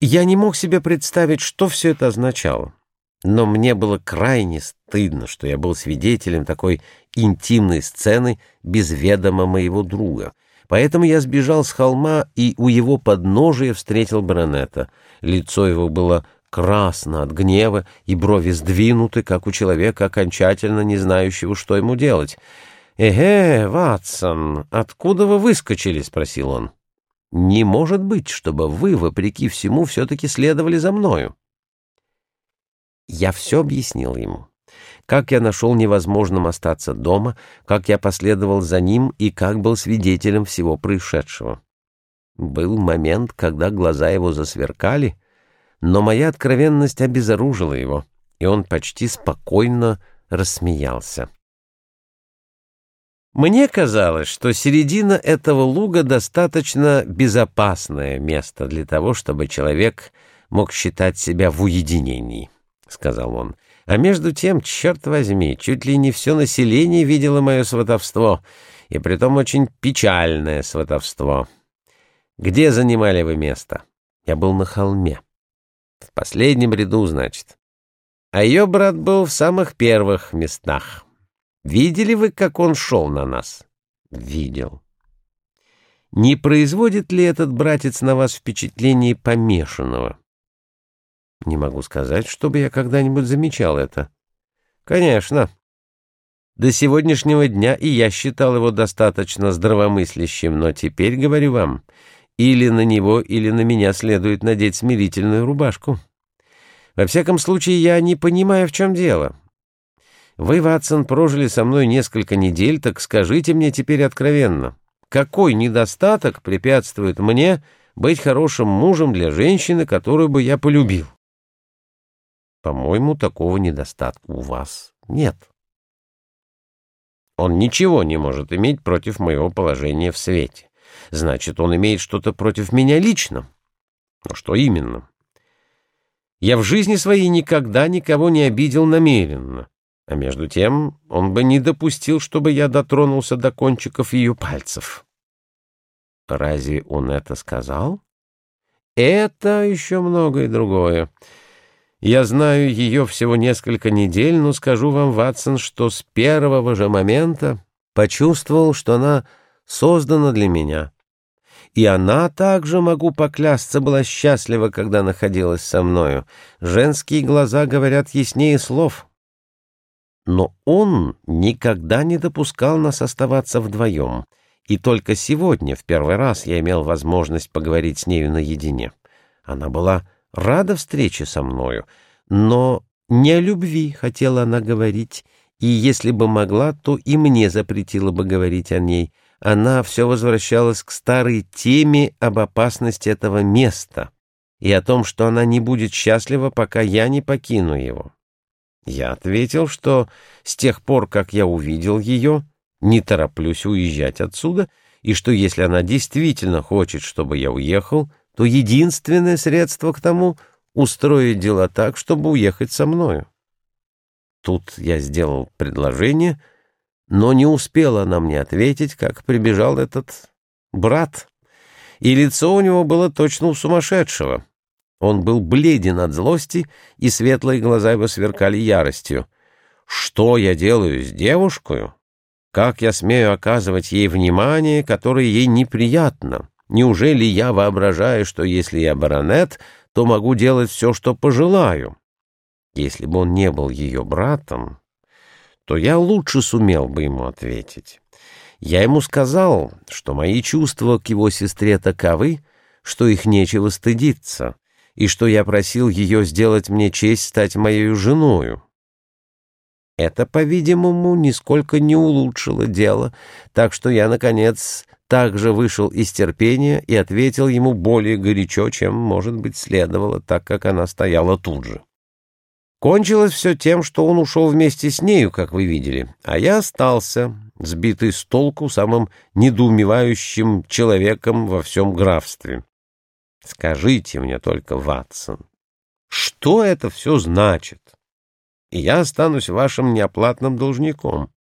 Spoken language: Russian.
Я не мог себе представить, что все это означало. Но мне было крайне стыдно, что я был свидетелем такой интимной сцены без ведома моего друга. Поэтому я сбежал с холма и у его подножия встретил баронета. Лицо его было красно от гнева, и брови сдвинуты, как у человека, окончательно не знающего, что ему делать. «Эге, Ватсон, откуда вы выскочили?» — спросил он. «Не может быть, чтобы вы, вопреки всему, все-таки следовали за мною». Я все объяснил ему. Как я нашел невозможным остаться дома, как я последовал за ним и как был свидетелем всего происшедшего. Был момент, когда глаза его засверкали, но моя откровенность обезоружила его, и он почти спокойно рассмеялся. Мне казалось, что середина этого луга достаточно безопасное место для того, чтобы человек мог считать себя в уединении, — сказал он. А между тем, черт возьми, чуть ли не все население видело мое сватовство, и притом очень печальное сватовство. Где занимали вы место? Я был на холме. В последнем ряду, значит. А ее брат был в самых первых местах. Видели вы, как он шел на нас? Видел. Не производит ли этот братец на вас впечатление помешанного? Не могу сказать, чтобы я когда-нибудь замечал это. Конечно. До сегодняшнего дня и я считал его достаточно здравомыслящим, но теперь, говорю вам, или на него, или на меня следует надеть смирительную рубашку. Во всяком случае, я не понимаю, в чем дело. Вы, Ватсон, прожили со мной несколько недель, так скажите мне теперь откровенно, какой недостаток препятствует мне быть хорошим мужем для женщины, которую бы я полюбил? По-моему, такого недостатка у вас нет. Он ничего не может иметь против моего положения в свете. Значит, он имеет что-то против меня лично. Но что именно? Я в жизни своей никогда никого не обидел намеренно. А между тем он бы не допустил, чтобы я дотронулся до кончиков ее пальцев. Разве он это сказал? Это еще многое другое. Я знаю ее всего несколько недель, но скажу вам, Ватсон, что с первого же момента почувствовал, что она создана для меня. И она также, могу поклясться, была счастлива, когда находилась со мною. Женские глаза говорят яснее слов — но он никогда не допускал нас оставаться вдвоем, и только сегодня, в первый раз, я имел возможность поговорить с нею наедине. Она была рада встрече со мною, но не о любви хотела она говорить, и если бы могла, то и мне запретила бы говорить о ней. Она все возвращалась к старой теме об опасности этого места и о том, что она не будет счастлива, пока я не покину его. Я ответил, что с тех пор, как я увидел ее, не тороплюсь уезжать отсюда, и что если она действительно хочет, чтобы я уехал, то единственное средство к тому — устроить дела так, чтобы уехать со мною. Тут я сделал предложение, но не успела она мне ответить, как прибежал этот брат, и лицо у него было точно у сумасшедшего — он был бледен от злости, и светлые глаза его сверкали яростью. «Что я делаю с девушкой? Как я смею оказывать ей внимание, которое ей неприятно? Неужели я воображаю, что если я баронет, то могу делать все, что пожелаю? Если бы он не был ее братом, то я лучше сумел бы ему ответить. Я ему сказал, что мои чувства к его сестре таковы, что их нечего стыдиться» и что я просил ее сделать мне честь стать моей женою. Это, по-видимому, нисколько не улучшило дело, так что я, наконец, также вышел из терпения и ответил ему более горячо, чем, может быть, следовало, так как она стояла тут же. Кончилось все тем, что он ушел вместе с нею, как вы видели, а я остался, сбитый с толку самым недоумевающим человеком во всем графстве. Скажите мне только, Ватсон, что это все значит? И я останусь вашим неоплатным должником.